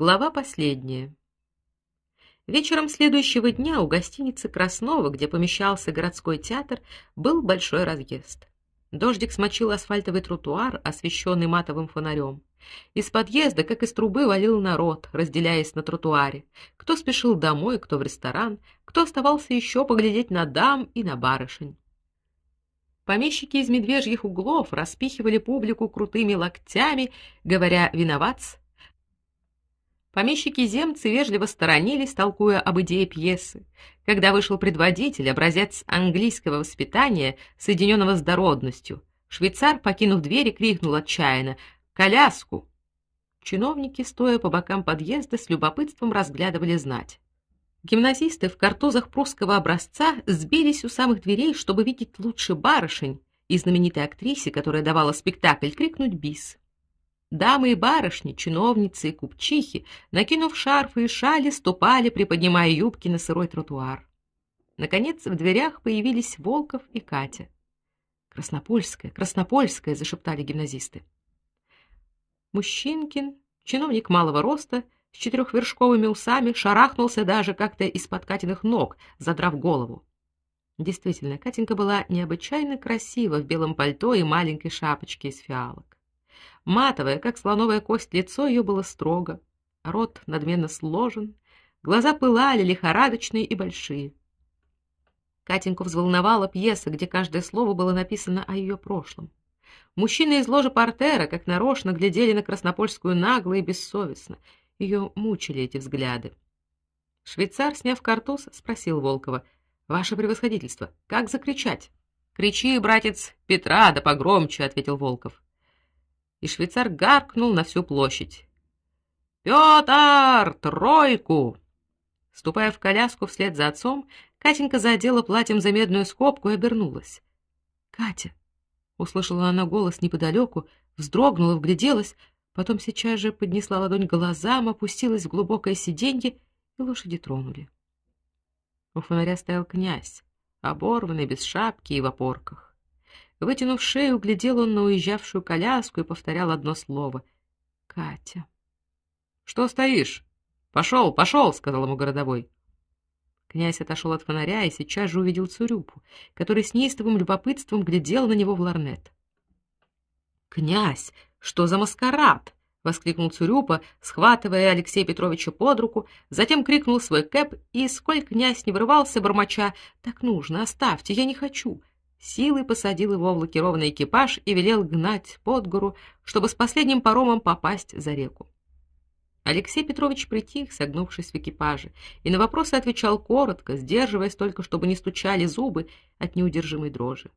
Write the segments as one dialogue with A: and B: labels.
A: Глава последняя. Вечером следующего дня у гостиницы Краснова, где помещался городской театр, был большой разъезд. Дождик смочил асфальтовый тротуар, освещенный матовым фонарем. Из подъезда, как из трубы, валил народ, разделяясь на тротуаре. Кто спешил домой, кто в ресторан, кто оставался еще поглядеть на дам и на барышень. Помещики из медвежьих углов распихивали публику крутыми локтями, говоря: "Виноват, Помещики-земцы вежливо сторонились, толкуя об идее пьесы. Когда вышел предводитель, образец английского воспитания, соединенного с дородностью, швейцар, покинув дверь, крикнул отчаянно: "Коляску!" Чиновники, стоя по бокам подъезда, с любопытством разглядывали знать. Гимназисты в картузах прусского образца сбились у самых дверей, чтобы видеть лучше барышень, и знаменитой актрисе, которая давала спектакль, крикнуть бис. Дамы и барышни, чиновницы и купчихи, накинув шарфы и шали, ступали, приподнимая юбки на сырой тротуар. Наконец в дверях появились Волков и Катя. Краснопольская, Краснопольская, зашептали гимназисты. Мужчинкин, чиновник малого роста, с четырехвершковыми усами, шарахнулся даже как-то из-под Катиных ног, задрав голову. Действительно, Катенька была необычайно красива в белом пальто и маленькой шапочке из фиалок. Матовое, как слоновая кость, лицо ее было строго, рот надменно сложен, глаза пылали лихорадочные и большие. Катеньку взволновала пьеса, где каждое слово было написано о ее прошлом. Мужчины из ложи портера, как нарочно, глядели на Краснопольскую нагло и бессовестно. Ее мучили эти взгляды. Швейцар, сняв картуз, спросил Волкова: "Ваше превосходительство, как закричать?" "Кричи, братец, Петра, да погромче", ответил Волков и швейцар гаркнул на всю площадь. «Петр, тройку!» Ступая в коляску вслед за отцом, Катенька задела платьем за медную скобку и обернулась. «Катя!» — услышала она голос неподалеку, вздрогнула, вгляделась, потом сейчас же поднесла ладонь к глазам, опустилась в глубокое сиденье, и лошади тронули. У фонаря стоял князь, оборванный, без шапки и в опорках. Вытянув шею, глядел он на уезжавшую коляску и повторял одно слово: "Катя". "Что стоишь? Пошел, пошел!» — сказал ему городовой. Князь отошел от фонаря и сейчас же увидел Цурюпу, который с неистовым любопытством глядел на него в ларнет. "Князь, что за маскарад?" воскликнул Цурюпа, схватывая Алексея Петровича под руку, затем крикнул свой кэп, и сколько князь не вырывался бормоча: "Так нужно, оставьте, я не хочу силой посадил его в лакированный экипаж и велел гнать под гору, чтобы с последним паромом попасть за реку. Алексей Петрович притих, согнувшись в экипаже, и на вопросы отвечал коротко, сдерживаясь только, чтобы не стучали зубы от неудержимой дрожи.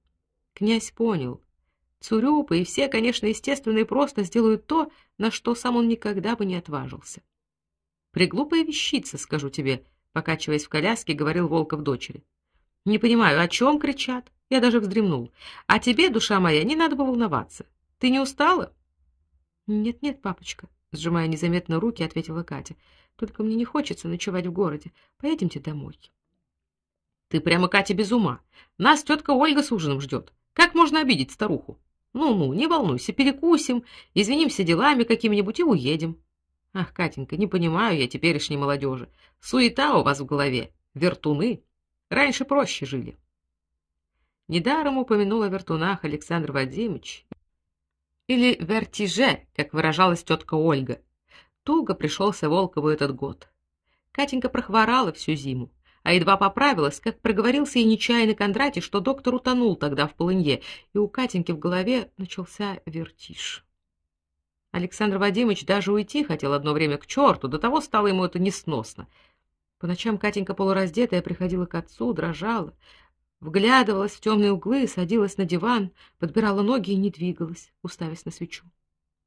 A: Князь понял. Цурюпа и все, конечно, естественно и просто сделают то, на что сам он никогда бы не отважился. Приглупая вещица, скажу тебе, покачиваясь в коляске, говорил Волков дочери. Не понимаю, о чем кричат? Я даже вздремнул. А тебе, душа моя, не надо волноваться. Ты не устала? Нет, нет, папочка, сжимая незаметно руки, ответила Катя. Только мне не хочется ночевать в городе. Поедемте домой. Ты прямо Катя без ума. Нас тетка Ольга с ужином ждет. Как можно обидеть старуху? Ну-ну, не волнуйся, перекусим, извинимся делами какими-нибудь и уедем. Ах, Катенька, не понимаю я теперешней молодежи. Суета у вас в голове, вертуны. Раньше проще жили. Недаром упомянул о вертунах Александр Вадимович или вертиже, как выражалась тетка Ольга. Туго пришелся Волкову этот год. Катенька прохворала всю зиму, а едва поправилась, как проговорился ей нечаянно Кондратий, что доктор утонул тогда в полынье, и у Катеньки в голове начался вертиж. Александр Вадимович даже уйти хотел одно время к черту, до того стало ему это несносно. По ночам Катенька полураздетая приходила к отцу, дрожала, вглядывалась в темные углы, садилась на диван, подбирала ноги и не двигалась, уставясь на свечу.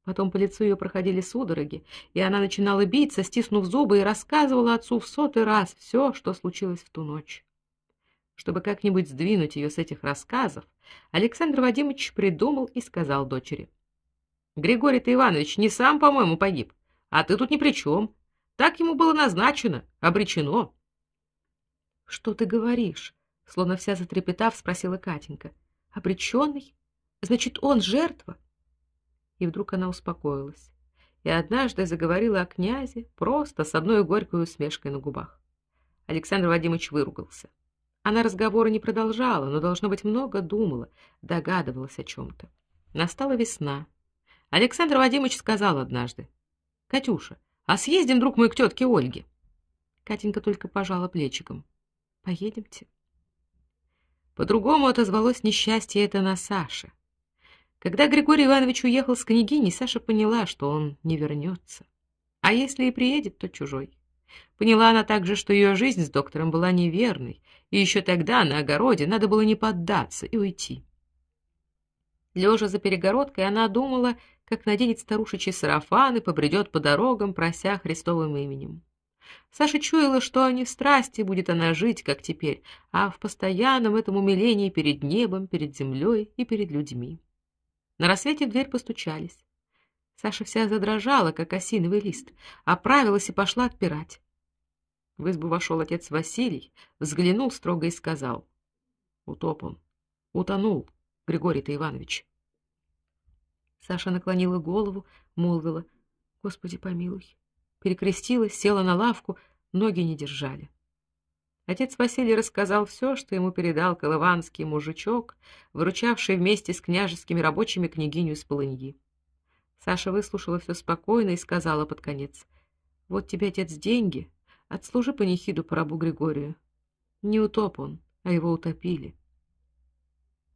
A: Потом по лицу ее проходили судороги, и она начинала биться, стиснув зубы, и рассказывала отцу в сотый раз все, что случилось в ту ночь. Чтобы как-нибудь сдвинуть ее с этих рассказов, Александр Вадимович придумал и сказал дочери: "Григорий-то Иванович не сам, по-моему, погиб, а ты тут ни при чем. Так ему было назначено, обречено". "Что ты говоришь?" Словно вся затрепетав, спросила Катенька. Обреченный? Значит, он жертва? И вдруг она успокоилась. и однажды заговорила о князе просто с одной горькой усмешкой на губах. Александр Вадимович выругался. Она разговора не продолжала, но должно быть много думала, догадывалась о чем то Настала весна. Александр Вадимович сказал однажды: "Катюша, а съездим, друг мой, к тетке Ольге". Катенька только пожала плечиком. "Поедемте". По-другому отозвалось несчастье это на Саше. Когда Григорий Иванович уехал с княгиней, Саша поняла, что он не вернется. А если и приедет, то чужой. Поняла она также, что ее жизнь с доктором была неверной, и еще тогда на огороде надо было не поддаться и уйти. Лежа за перегородкой, она думала, как наденет старушечий сарафан и побредет по дорогам, прося Христовым именем. Саша чуяла, что не в страсти будет она жить, как теперь, а в постоянном этом умилении перед небом, перед землей и перед людьми. На рассвете в дверь постучались. Саша вся задрожала, как осиновый лист, оправилась и пошла отпирать. В избу вошел отец Василий, взглянул строго и сказал: "Утоп он, утонул, Григорий-то Иванович". Саша наклонила голову, молвила: "Господи, помилуй" перекрестилась, села на лавку, ноги не держали. Отец Василий рассказал все, что ему передал колыванский мужичок, выручавший вместе с княжескими рабочими княгиню из Полыньи. Саша выслушала все спокойно и сказала под конец: "Вот тебе отец деньги, отслужи панихиду по рабу Григорию. Не утоп он, а его утопили".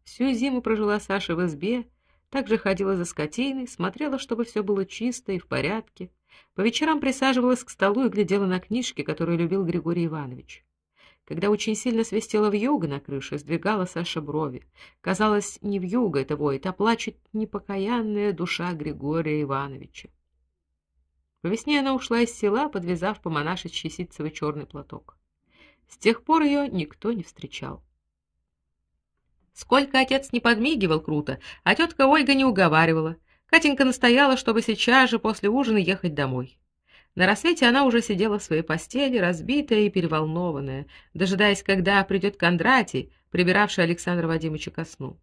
A: Всю зиму прожила Саша в избе, также ходила за скотиной, смотрела, чтобы все было чисто и в порядке, по вечерам присаживалась к столу и глядела на книжки, которые любил Григорий Иванович. Когда очень сильно свистела вьюга на крыше, сдвигала Саша брови. Казалось, не вьюга это воет, а плачет непокаянная душа Григория Ивановича. По весне она ушла из села, подвязав по монашечьи ситцевый черный платок. С тех пор ее никто не встречал. Сколько отец не подмигивал круто, а тетка Ольга не уговаривала — Катенька настояла, чтобы сейчас же после ужина ехать домой. На рассвете она уже сидела в своей постели, разбитая и переволнованная, дожидаясь, когда придет Кондратий, прибиравший Александра Вадимовича ко сну.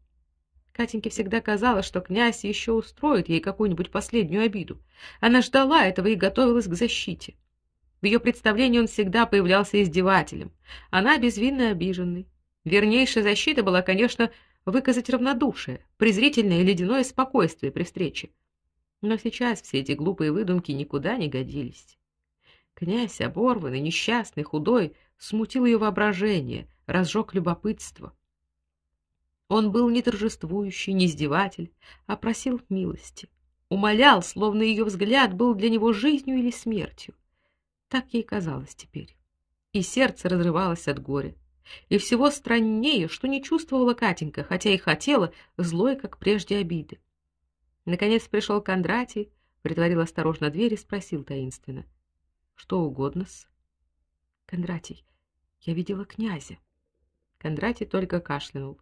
A: Катеньке всегда казалось, что князь еще устроит ей какую-нибудь последнюю обиду. Она ждала этого и готовилась к защите. В ее представлении он всегда появлялся издевателем, она безвинно обиженной. Вернейшая защита была, конечно, выказать равнодушие, презрительное и ледяное спокойствие при встрече. Но сейчас все эти глупые выдумки никуда не годились. Князь, оборванный, несчастный, худой, смутил ее воображение, разжег любопытство. Он был не торжествующий, не издеватель, а просил милости, умолял, словно ее взгляд был для него жизнью или смертью. Так ей казалось теперь. И сердце разрывалось от горя. И всего страннее, что не чувствовала Катенька, хотя и хотела злой, как прежде, обиды. Наконец пришел Кондратий, притворил осторожно дверь и спросил таинственно: "Что угодно-с?" "Кондратий, я видела князя". Кондратий только кашлянул.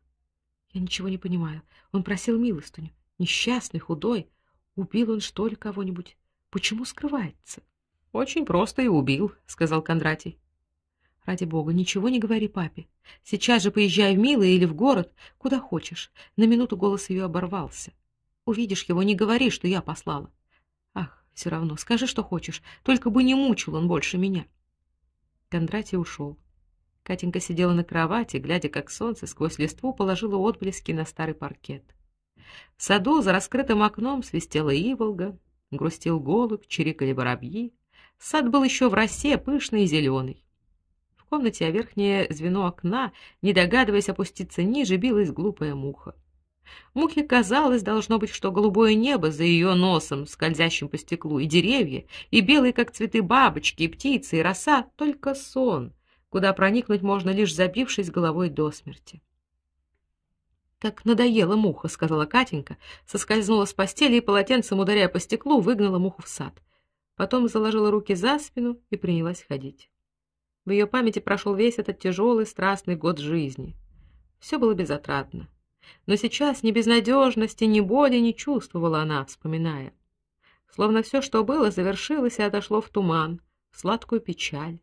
A: "Я ничего не понимаю. Он просил милостыню. Несчастный, худой, убил он что ли кого-нибудь? Почему скрывается?" "Очень просто и убил", сказал Кондратий. Ради бога, ничего не говори папе. Сейчас же поезжай в Мило или в город, куда хочешь. На минуту голос ее оборвался. Увидишь его, не говори, что я послала. Ах, все равно, скажи, что хочешь, только бы не мучил он больше меня. Кондратий ушел. Катенька сидела на кровати, глядя, как солнце сквозь листву положило отблески на старый паркет. В саду за раскрытым окном свистела иволга, грустил голубь, чирикали воробьи. Сад был еще в росе, пышный и зеленый комнате, а верхнее звено окна, не догадываясь опуститься ниже, билась глупая муха. Мухе казалось, должно быть, что голубое небо за ее носом, скользящим по стеклу, и деревья, и белые, как цветы, бабочки, и птицы, и роса — только сон, куда проникнуть можно, лишь забившись головой до смерти. «Как надоела муха», — сказала Катенька, соскользнула с постели и полотенцем, ударяя по стеклу, выгнала муху в сад. Потом заложила руки за спину и принялась ходить. В ее памяти прошел весь этот тяжелый, страстный год жизни. Все было безотрадно. Но сейчас ни безнадежности, ни боли не чувствовала она, вспоминая. Словно все, что было, завершилось и отошло в туман, в сладкую печаль.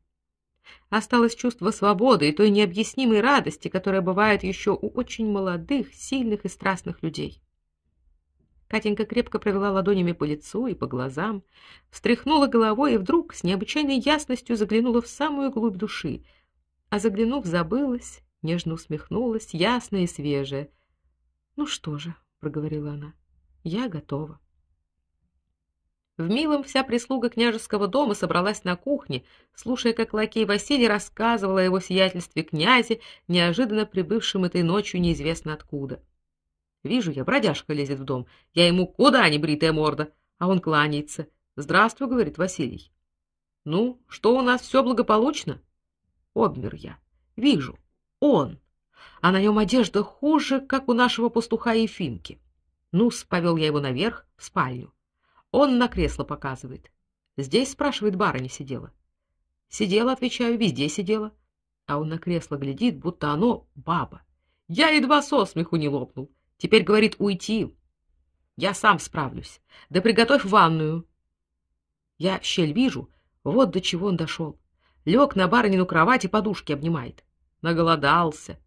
A: Осталось чувство свободы и той необъяснимой радости, которая бывает еще у очень молодых, сильных и страстных людей. Катенька крепко провела ладонями по лицу и по глазам, встряхнула головой и вдруг с необычайной ясностью заглянула в самую глубь души. А заглянув, забылась, нежно усмехнулась, ясная и свежая. "Ну что же", проговорила она. "Я готова". В милом вся прислуга княжеского дома собралась на кухне, слушая, как лакей Василий рассказывал о его сиятельстве князе, неожиданно прибывшем этой ночью неизвестно откуда. Вижу я, бродяжка лезет в дом. Я ему куда не бритая морда, а он кланяется. "Здравствуй", говорит Василий. "Ну, что у нас все благополучно?" Обмер я. Вижу, он. А на нем одежда хуже, как у нашего пастуха Ефимки. Ну, повел я его наверх, в спальню. Он на кресло показывает. Здесь, спрашивает, барыня сидела. Сидела, отвечаю, везде сидела. А он на кресло глядит, будто оно баба. Я едва со смеху не лопнул. Теперь говорит уйти. Я сам справлюсь. Да приготовь ванную. Я щель вижу, вот до чего он дошел. Лег на барынину кровать и подушки обнимает. Наголодался.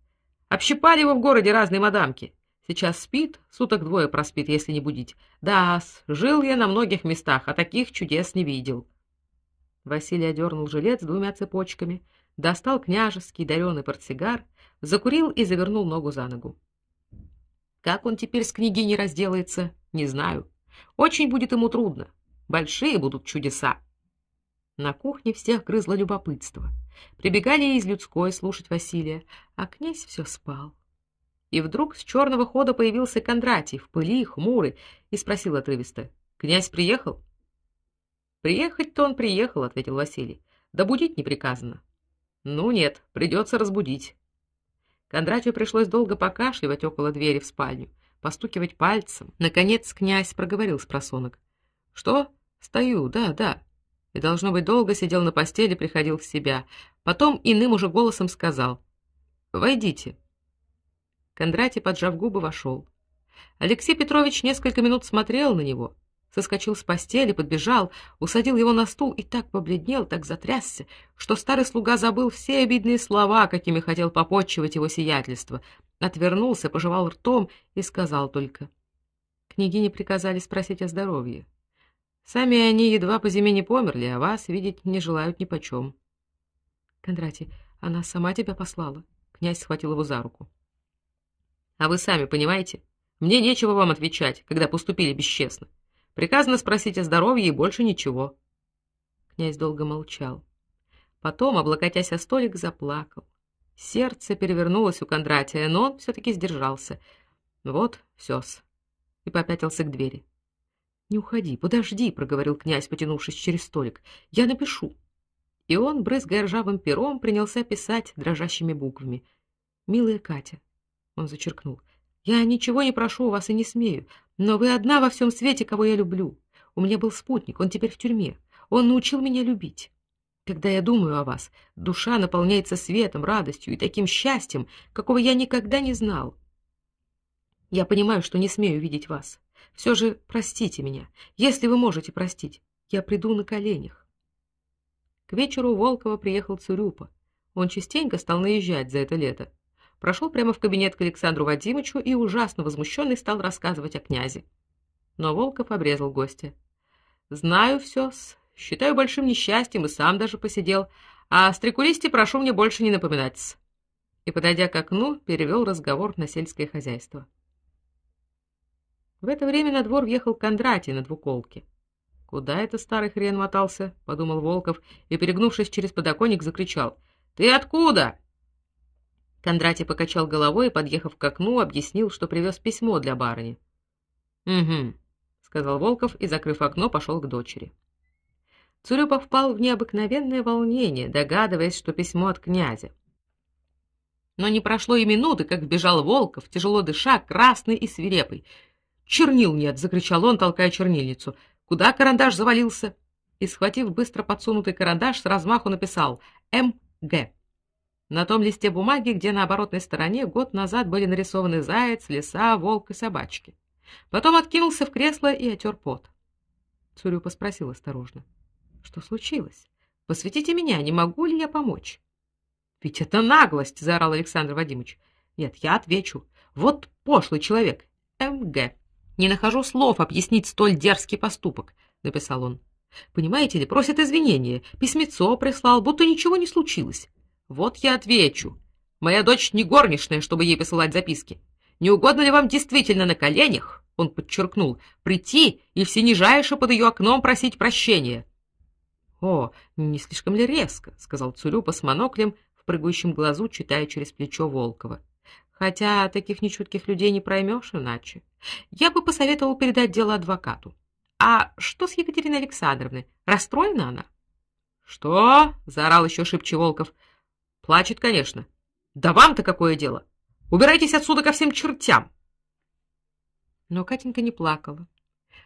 A: Общипали его в городе разные мадамки. Сейчас спит, суток двое проспит, если не будить. Да, жил я на многих местах, а таких чудес не видел. Василий одернул жилет с двумя цепочками, достал княжеский дареный портсигар, закурил и завернул ногу за ногу. Как он теперь с княгиней разделается, не знаю. Очень будет ему трудно. Большие будут чудеса. На кухне всех грызло любопытство. Прибегали из людской слушать Василия, а князь все спал. И вдруг с черного хода появился Кондратий в пыли, хмурый, и спросил отрывисто: "Князь приехал?" "Приехать-то он приехал", ответил Василий. "Да будить не приказано". "Ну нет, придется разбудить". Кондратию пришлось долго покашливать около двери в спальню, постукивать пальцем. Наконец князь проговорил с просонок: "Что? Стою, да, да". И должно быть, долго сидел на постели, приходил в себя. Потом иным уже голосом сказал: "Войдите". Кондратий, поджав губы, вошел. Алексей Петрович несколько минут смотрел на него, соскочил с постели, подбежал, усадил его на стул и так побледнел, так затрясся, что старый слуга забыл все обидные слова, какими хотел попотчевать его сиятельство, отвернулся, пожевал ртом и сказал только: "Княгине приказали спросить о здоровье. Сами они едва по зиме не померли, а вас видеть не желают ни почем». Кондратий, она сама тебя послала. Князь схватил его за руку. А вы сами понимаете? Мне нечего вам отвечать, когда поступили бесчестно. Приказано спросить о здоровье и больше ничего. Князь долго молчал. Потом, облокотясь о столик, заплакал. Сердце перевернулось у Кондратия, но он все таки сдержался. Вот, всё-с. И попятился к двери. Не уходи, подожди, проговорил князь, потянувшись через столик. Я напишу. И он, брызгая ржавым пером, принялся писать дрожащими буквами: "Милая Катя, он зачеркнул. Я ничего не прошу у вас и не смею, но вы одна во всем свете, кого я люблю. У меня был спутник, он теперь в тюрьме. Он научил меня любить. Когда я думаю о вас, душа наполняется светом, радостью и таким счастьем, какого я никогда не знал. Я понимаю, что не смею видеть вас. Все же простите меня. Если вы можете простить, я приду на коленях. К вечеру Волкова приехал Цурюпа. Он частенько стал наезжать за это лето прошел прямо в кабинет к Александру Вадимовичу и ужасно возмущенный стал рассказывать о князе. Но Волков обрезал гостя. Знаю все, считаю большим несчастьем и сам даже посидел, а о стрекулисте прошу мне больше не напоминать. И подойдя к окну, перевел разговор на сельское хозяйство. В это время на двор въехал Кондратий на двуколке. Куда это старый хрен мотался, подумал Волков и перегнувшись через подоконник закричал: "Ты откуда?" Кондратий покачал головой и, подъехав к окну, объяснил, что привез письмо для барыни. "Угу", сказал Волков и, закрыв окно, пошел к дочери. Цурюпов впал в необыкновенное волнение, догадываясь, что письмо от князя. Но не прошло и минуты, как вбежал Волков, тяжело дыша, красный и свирепый. "Чернил нет", закричал он, толкая чернильницу. "Куда карандаш завалился?" И схватив быстро подсунутый карандаш, с размаху написал: "М.Г." На том листе бумаги, где на оборотной стороне год назад были нарисованы заяц, лиса, волк и собачки. Потом откинулся в кресло и отер пот. Цурюпа спросил осторожно: "Что случилось? Посвятите меня, не могу ли я помочь?" "Ведь это наглость", заорал Александр Вадимович. "Нет, я отвечу. Вот пошлый человек. МГ. Не нахожу слов объяснить столь дерзкий поступок, написал он. Понимаете ли, просит извинения, письмецо прислал, будто ничего не случилось. Вот я отвечу. Моя дочь не горничная, чтобы ей посылать записки. Не угодно ли вам действительно на коленях, он подчеркнул, прийти и всенижайше под ее окном просить прощения? О, не слишком ли резко, сказал Цурюпа с моноклем в прыгающем глазу, читая через плечо Волкова. Хотя таких нечутких людей не проймешь иначе. Я бы посоветовал передать дело адвокату. А что с Екатериной Александровной? Расстроена она? Что? заорал еще шибче Волков. Плачет, конечно. Да вам-то какое дело? Убирайтесь отсюда ко всем чертям. Но Катенька не плакала.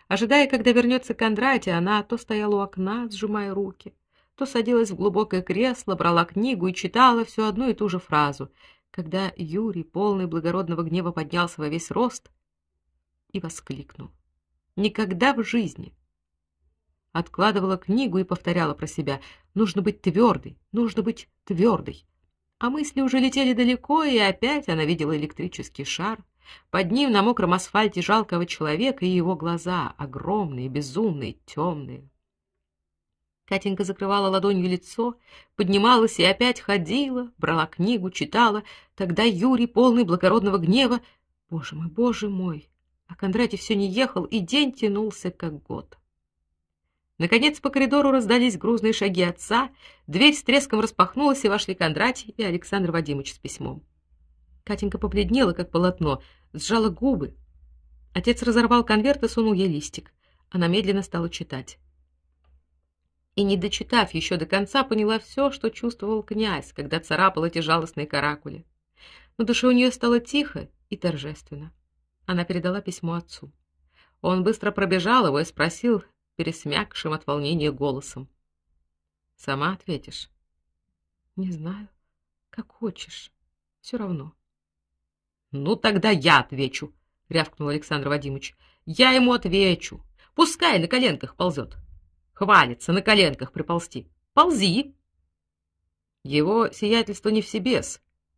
A: Ожидая, когда вернется Кондратий, она то стояла у окна, сжимая руки, то садилась в глубокое кресло, брала книгу и читала всю одну и ту же фразу. Когда Юрий, полный благородного гнева, поднялся во весь рост и воскликнул: "Никогда в жизни!" Откладывала книгу и повторяла про себя: "Нужно быть твердой, нужно быть твердой". А мысли уже летели далеко, и опять она видела электрический шар. Под ним на мокром асфальте жалкого человека и его глаза, огромные, безумные, темные. Катенька закрывала ладонью лицо, поднималась и опять ходила, брала книгу, читала. Тогда Юрий, полный благородного гнева, боже мой, боже мой, а Кондратий все не ехал, и день тянулся как год. Наконец по коридору раздались грузные шаги отца, дверь с треском распахнулась, и вошли Кондратий и Александр Вадимович с письмом. Катенька побледнела, как полотно, сжала губы. Отец разорвал конверт и сунул ей листик. Она медленно стала читать и, не дочитав еще до конца, поняла все, что чувствовал князь, когда царапал эти жалостные каракули. На душе у нее стало тихо и торжественно. Она передала письмо отцу. Он быстро пробежал его и спросил пересмякшим от волнения голосом: "Сама ответишь?" "Не знаю, как хочешь. все равно". "Ну тогда я отвечу", рявкнул Александр Вадимович. "Я ему отвечу. Пускай на коленках ползет. Хвалится на коленках приползти. Ползи. Его сиятельство не в себе,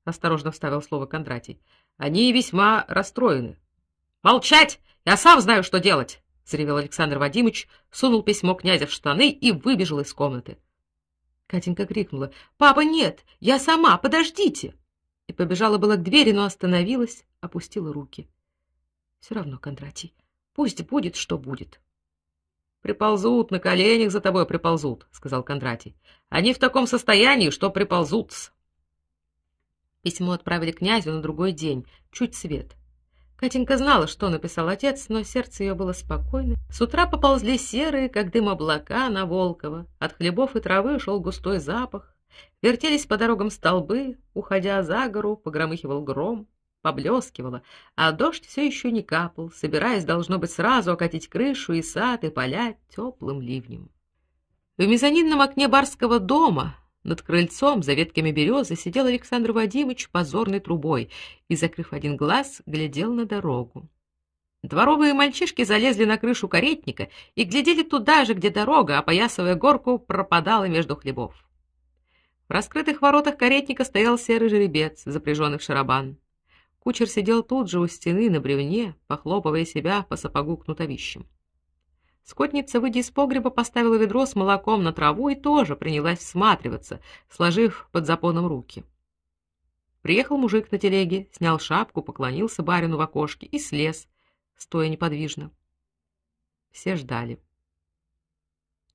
A: осторожно вставил слово Кондратий. Они весьма расстроены. Молчать! Я сам знаю, что делать, заревел Александр Вадимович, сунул письмо князя в штаны и выбежал из комнаты. Катенька крикнула: "Папа, нет, я сама, подождите!" И побежала была к двери, но остановилась, опустила руки. Все равно, Кондратий, пусть будет, что будет. Приползут, на коленях за тобой приползут, сказал Кондратий. Они в таком состоянии, что приползут. Письмо отправили князю на другой день, чуть свет. Катенька знала, что написал отец, но сердце ее было спокойно. С утра поползли серые, как дым облака на Волково. От хлебов и травы шел густой запах. Вертелись по дорогам столбы, уходя за гору, погромыхивал гром поблескивало, а дождь все еще не капал, собираясь должно быть сразу окатить крышу и сад и поля теплым ливнем. В мезонинном окне барского дома над крыльцом за ветками березы сидел Александр Вадимович позорной трубой и, закрыв один глаз, глядел на дорогу. Дворовые мальчишки залезли на крышу каретника и глядели туда же, где дорога, опоясывая горку, пропадала между хлебов. В раскрытых воротах каретника стоял серый жеребец, запряженный в шарабан. Кучер сидел тут же у стены на бревне, похлопывая себя по сапогу кнутовищем. Скотница, выйдя из погреба, поставила ведро с молоком на траву и тоже принялась всматриваться, сложив под запоном руки. Приехал мужик на телеге, снял шапку, поклонился барину в окошке и слез, стоя неподвижно. Все ждали.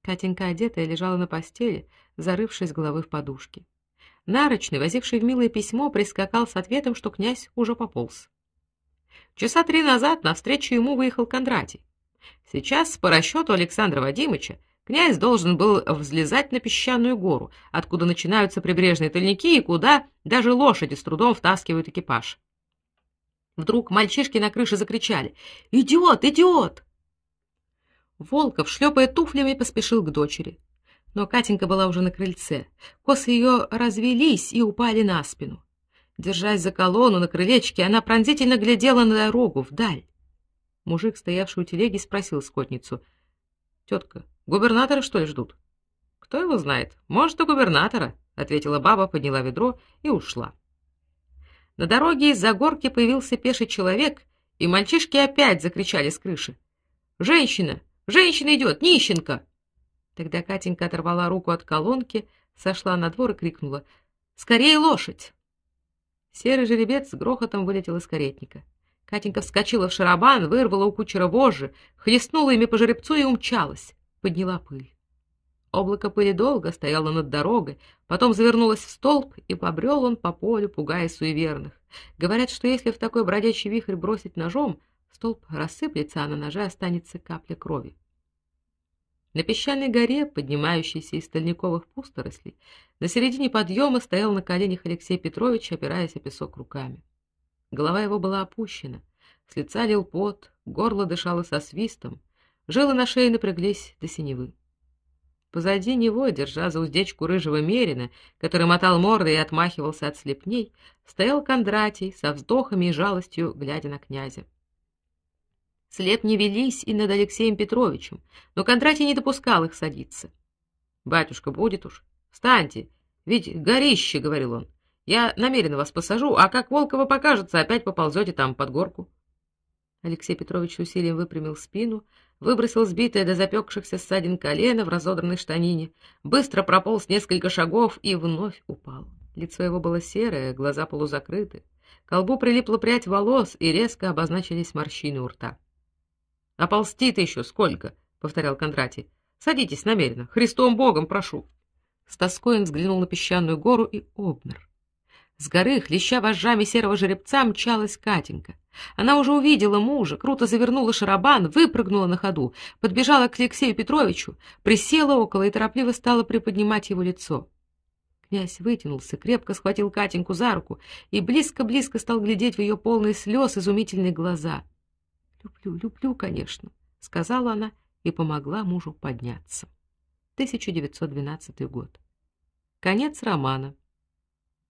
A: Катенька одетая лежала на постели, зарывшись головой в подушки. Нарочный, возивший в милое письмо, прискакал с ответом, что князь уже пополз. Часа три назад навстречу ему выехал Кондратий. Сейчас, по расчету Александра Вадимовича, князь должен был взлезать на песчаную гору, откуда начинаются прибрежные тольники и куда даже лошади с трудом втаскивают экипаж. Вдруг мальчишки на крыше закричали: "Идиот, идиот!" Волков, шлепая туфлями, поспешил к дочери но Катенька была уже на крыльце. Косы ее развелись и упали на спину. Держась за колонну на крылечке, она пронзительно глядела на дорогу вдаль. Мужик, стоявший у телеги, спросил скотницу: "Тетка, губернатора что ли ждут?" "Кто его знает? Может, и губернатора", ответила баба, подняла ведро и ушла. На дороге из-за горки появился пеший человек и мальчишки опять закричали с крыши: "Женщина! Женщина идет, нищенка!" Тогда Катенька оторвала руку от колонки, сошла на двор и крикнула: "Скорее лошадь!" Серый жеребец с грохотом вылетел из каретника. Катенька вскочила в шарабан, вырвала у кучера вожжи, хлестнула ими по жеребцу и умчалась, подняла пыль. Облако пыли долго стояло над дорогой, потом завернулось в столб, и побрел он по полю, пугая суеверных. Говорят, что если в такой бродячий вихрь бросить ножом, столб рассыплется, а на ноже останется капля крови. На песчаной горе, поднимающейся из стальниковых пусторослей, на середине подъема стоял на коленях Алексей Петрович, опираясь о песок руками. Голова его была опущена, с лица лил пот, горло дышало со свистом, жилы на шее напряглись до синевы. Позади него, держа за уздечку рыжего мерина, который мотал мордой и отмахивался от слепней, стоял Кондратий со вздохами и жалостью, глядя на князя. Слепни велись и над Алексеем Петровичем, но Кондратий не допускал их садиться. Батюшка, будет уж. Встаньте, ведь горище, говорил он. Я намеренно вас посажу, а как Волкова покажется, опять поползете там под горку. Алексей Петрович усилием выпрямил спину, выбросил сбитое до запекшихся ссадин колено в разодранной штанине, быстро прополз несколько шагов и вновь упал. Лицо его было серое, глаза полузакрыты. К колбу прилипла прядь волос, и резко обозначились морщины у рта. — А ползти-то еще сколько? — повторял Кондратий. — Садитесь намеренно, Христом Богом прошу. С тоской он взглянул на песчаную гору и обмер. С горы, хлеща вожжами серого жеребца, мчалась Катенька. Она уже увидела мужа, круто завернула шарабан, выпрыгнула на ходу, подбежала к Алексею Петровичу, присела около и торопливо стала приподнимать его лицо. Князь вытянулся, крепко схватил Катеньку за руку и близко-близко стал глядеть в ее полные слез изумительные глаза. "Люблю, люблю, конечно", сказала она и помогла мужу подняться. 1912 год. Конец романа.